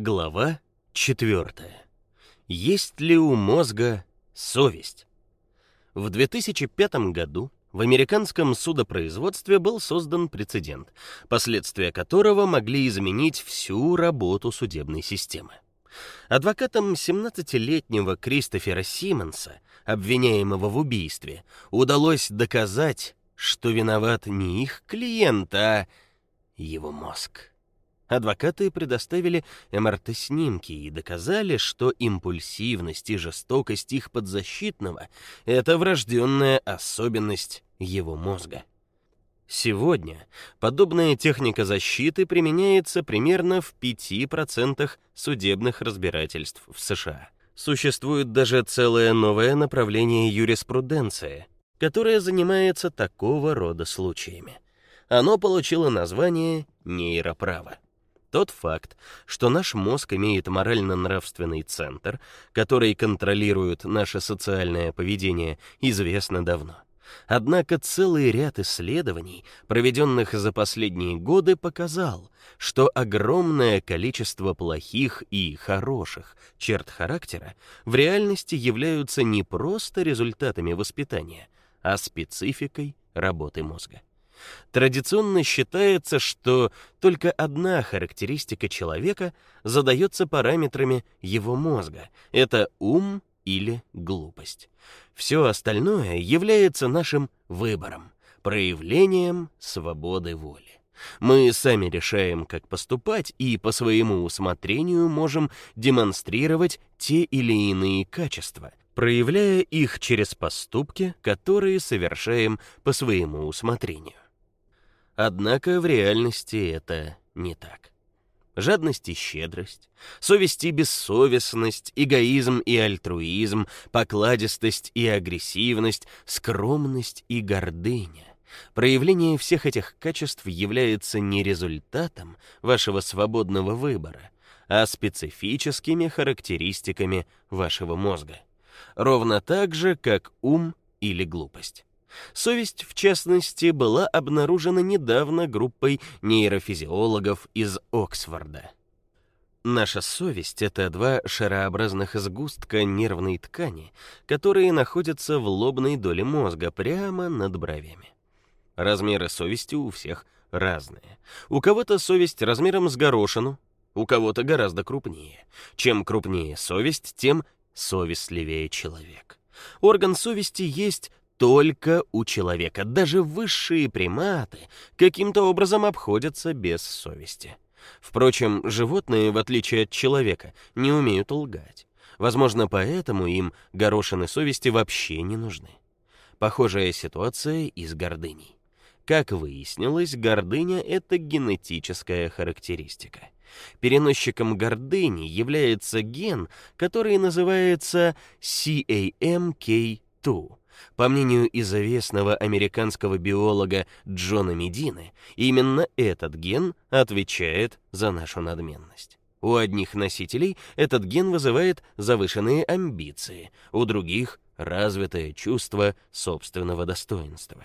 Глава 4. Есть ли у мозга совесть? В 2005 году в американском судопроизводстве был создан прецедент, последствия которого могли изменить всю работу судебной системы. Адвокатам 17-летнего Кристофера Симмонса, обвиняемого в убийстве, удалось доказать, что виноват не их клиент, а его мозг. Адвокаты предоставили МРТ-снимки и доказали, что импульсивность и жестокость их подзащитного это врожденная особенность его мозга. Сегодня подобная техника защиты применяется примерно в 5% судебных разбирательств в США. Существует даже целое новое направление юриспруденции, которое занимается такого рода случаями. Оно получило название нейроправо. Тот факт, что наш мозг имеет морально-нравственный центр, который контролирует наше социальное поведение, известно давно. Однако целый ряд исследований, проведенных за последние годы, показал, что огромное количество плохих и хороших черт характера в реальности являются не просто результатами воспитания, а спецификой работы мозга. Традиционно считается, что только одна характеристика человека задается параметрами его мозга это ум или глупость. Все остальное является нашим выбором, проявлением свободы воли. Мы сами решаем, как поступать, и по своему усмотрению можем демонстрировать те или иные качества, проявляя их через поступки, которые совершаем по своему усмотрению. Однако в реальности это не так. Жадность и щедрость, совесть и бессовестность, эгоизм и альтруизм, покладистость и агрессивность, скромность и гордыня. Проявление всех этих качеств является не результатом вашего свободного выбора, а специфическими характеристиками вашего мозга. Ровно так же, как ум или глупость. Совесть, в частности, была обнаружена недавно группой нейрофизиологов из Оксфорда. Наша совесть это два шарообразных сгустка нервной ткани, которые находятся в лобной доле мозга прямо над бровями. Размеры совести у всех разные. У кого-то совесть размером с горошину, у кого-то гораздо крупнее. Чем крупнее совесть, тем совестливее человек. Орган совести есть только у человека. Даже высшие приматы каким-то образом обходятся без совести. Впрочем, животные, в отличие от человека, не умеют лгать. Возможно, поэтому им горошины совести вообще не нужны. Похожая ситуация и с гордыней. Как выяснилось, гордыня это генетическая характеристика. Переносчиком гордыни является ген, который называется CAMK2 по мнению известного американского биолога Джона Медины, именно этот ген отвечает за нашу надменность. У одних носителей этот ген вызывает завышенные амбиции, у других развитое чувство собственного достоинства.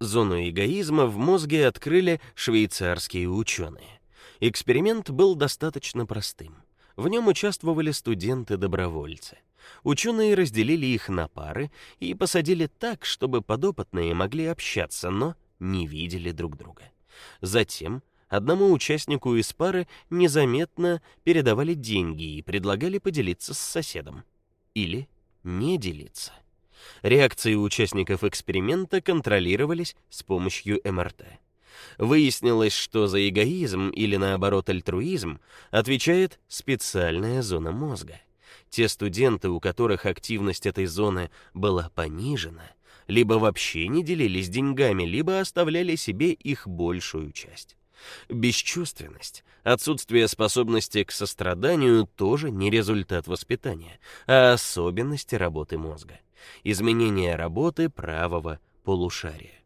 Зону эгоизма в мозге открыли швейцарские ученые. Эксперимент был достаточно простым. В нем участвовали студенты-добровольцы. Ученые разделили их на пары и посадили так, чтобы подопытные могли общаться, но не видели друг друга. Затем одному участнику из пары незаметно передавали деньги и предлагали поделиться с соседом или не делиться. Реакции участников эксперимента контролировались с помощью МРТ. Выяснилось, что за эгоизм или наоборот альтруизм отвечает специальная зона мозга. Те студенты, у которых активность этой зоны была понижена, либо вообще не делились деньгами, либо оставляли себе их большую часть. Бесчувственность, отсутствие способности к состраданию тоже не результат воспитания, а особенности работы мозга. Изменение работы правого полушария.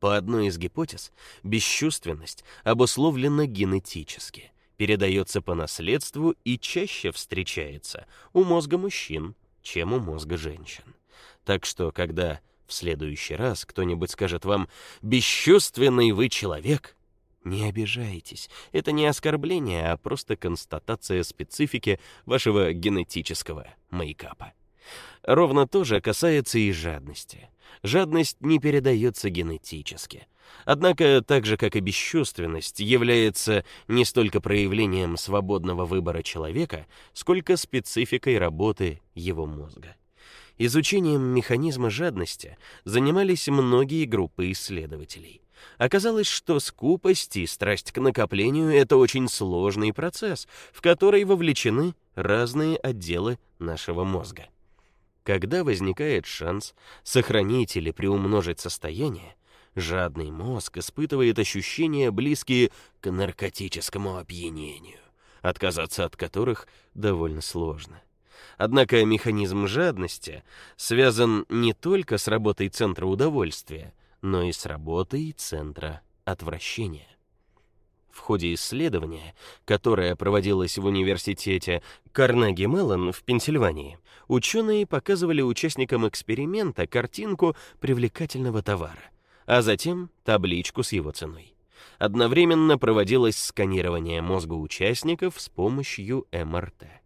По одной из гипотез, бесчувственность обусловлена генетически передается по наследству и чаще встречается у мозга мужчин, чем у мозга женщин. Так что, когда в следующий раз кто-нибудь скажет вам: "Бесчувственный вы человек", Не обижайтесь. Это не оскорбление, а просто констатация специфики вашего генетического мейкапа. Ровно то же касается и жадности. Жадность не передается генетически. Однако, так же как и бесчувственность, является не столько проявлением свободного выбора человека, сколько спецификой работы его мозга. Изучением механизма жадности занимались многие группы исследователей. Оказалось, что скупость и страсть к накоплению это очень сложный процесс, в который вовлечены разные отделы нашего мозга. Когда возникает шанс сохранить или приумножить состояние, жадный мозг испытывает ощущения, близкие к наркотическому опьянению, отказаться от которых довольно сложно. Однако механизм жадности связан не только с работой центра удовольствия, но и с работой центра отвращения. В ходе исследования, которое проводилось в университете Карнеги-Меллон в Пенсильвании, ученые показывали участникам эксперимента картинку привлекательного товара, а затем табличку с его ценой. Одновременно проводилось сканирование мозга участников с помощью МРТ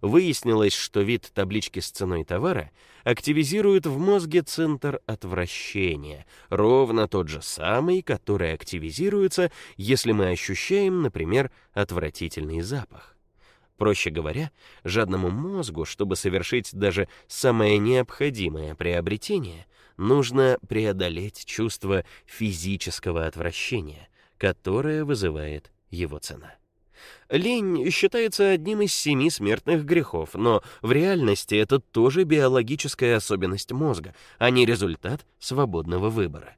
выяснилось, что вид таблички с ценой товара активизирует в мозге центр отвращения, ровно тот же самый, который активизируется, если мы ощущаем, например, отвратительный запах. Проще говоря, жадному мозгу, чтобы совершить даже самое необходимое приобретение, нужно преодолеть чувство физического отвращения, которое вызывает его цена. Лень считается одним из семи смертных грехов, но в реальности это тоже биологическая особенность мозга, а не результат свободного выбора.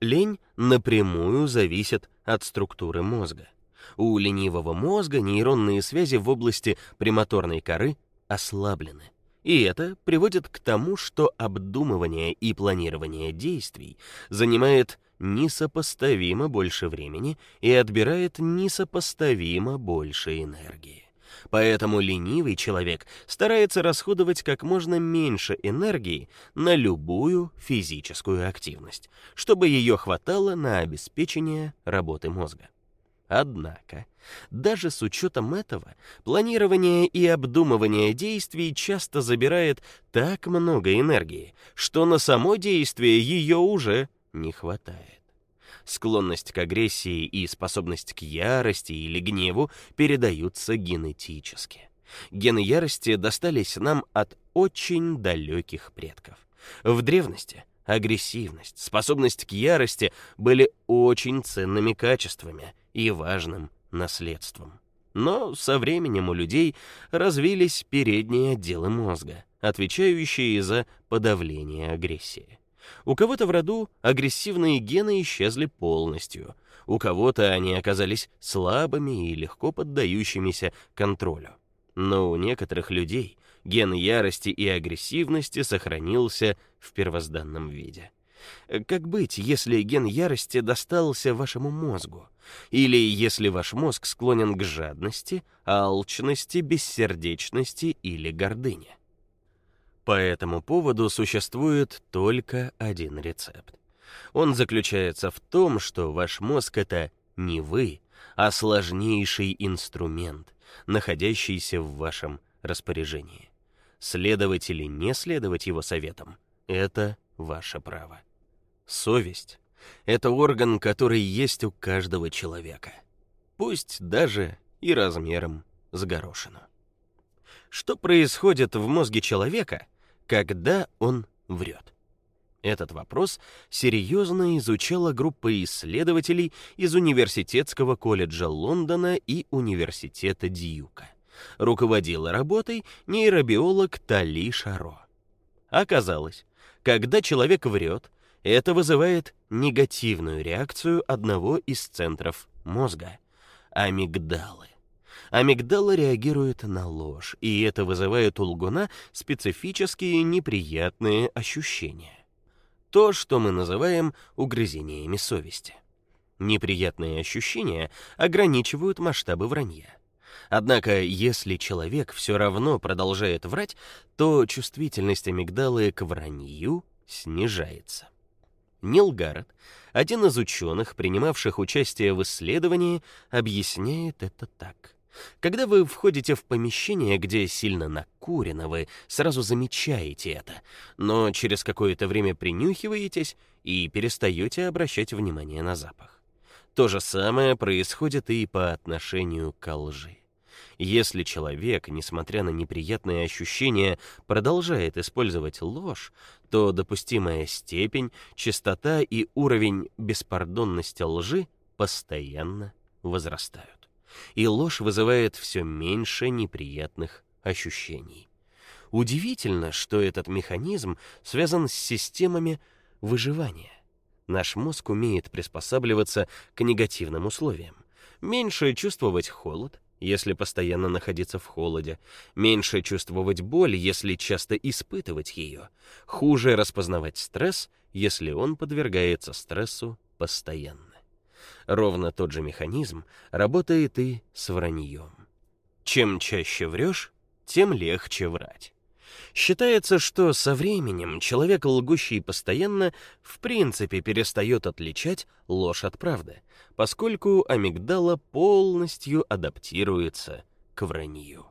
Лень напрямую зависит от структуры мозга. У ленивого мозга нейронные связи в области премоторной коры ослаблены. И это приводит к тому, что обдумывание и планирование действий занимает несопоставимо больше времени и отбирает несопоставимо больше энергии. Поэтому ленивый человек старается расходовать как можно меньше энергии на любую физическую активность, чтобы ее хватало на обеспечение работы мозга. Однако, даже с учетом этого, планирование и обдумывание действий часто забирает так много энергии, что на само действие ее уже не хватает. Склонность к агрессии и способность к ярости или гневу передаются генетически. Гены ярости достались нам от очень далеких предков. В древности агрессивность, способность к ярости были очень ценными качествами и важным наследством. Но со временем у людей развились передние отделы мозга, отвечающие за подавление агрессии. У кого-то в роду агрессивные гены исчезли полностью, у кого-то они оказались слабыми и легко поддающимися контролю. Но у некоторых людей ген ярости и агрессивности сохранился в первозданном виде. Как быть, если ген ярости достался вашему мозгу? Или если ваш мозг склонен к жадности, алчности, бессердечности или гордыне? По этому поводу существует только один рецепт. Он заключается в том, что ваш мозг это не вы, а сложнейший инструмент, находящийся в вашем распоряжении. Следовать или не следовать его советам это ваше право. Совесть это орган, который есть у каждого человека, пусть даже и размером с горошину. Что происходит в мозге человека, когда он врет? Этот вопрос серьезно изучала группа исследователей из Университетского колледжа Лондона и Университета Дьюка. Руководила работой нейробиолог Тали Шаро. Оказалось, когда человек врет, это вызывает негативную реакцию одного из центров мозга амигдалы. Амигдала реагирует на ложь, и это вызывает у лгуна специфические неприятные ощущения. То, что мы называем угрызениями совести. Неприятные ощущения ограничивают масштабы вранья. Однако, если человек все равно продолжает врать, то чувствительность амигдалы к вранью снижается. Нил Гаррет, один из ученых, принимавших участие в исследовании, объясняет это так: когда вы входите в помещение, где сильно накурено, вы сразу замечаете это, но через какое-то время принюхиваетесь и перестаете обращать внимание на запах. То же самое происходит и по отношению к лжи. Если человек, несмотря на неприятные ощущения, продолжает использовать ложь, то допустимая степень, частота и уровень беспардонности лжи постоянно возрастают и ложь вызывает все меньше неприятных ощущений. Удивительно, что этот механизм связан с системами выживания. Наш мозг умеет приспосабливаться к негативным условиям. Меньше чувствовать холод, если постоянно находиться в холоде, меньше чувствовать боль, если часто испытывать ее, хуже распознавать стресс, если он подвергается стрессу постоянно. Ровно тот же механизм работает и с враньем. Чем чаще врешь, тем легче врать. Считается, что со временем человек, лгущий постоянно, в принципе перестает отличать ложь от правды, поскольку амигдала полностью адаптируется к вранью.